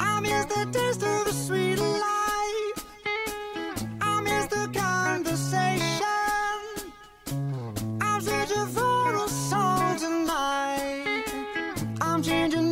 I miss the taste of the sweet life. I miss the conversation. I'm searching for a song tonight. I'm changing.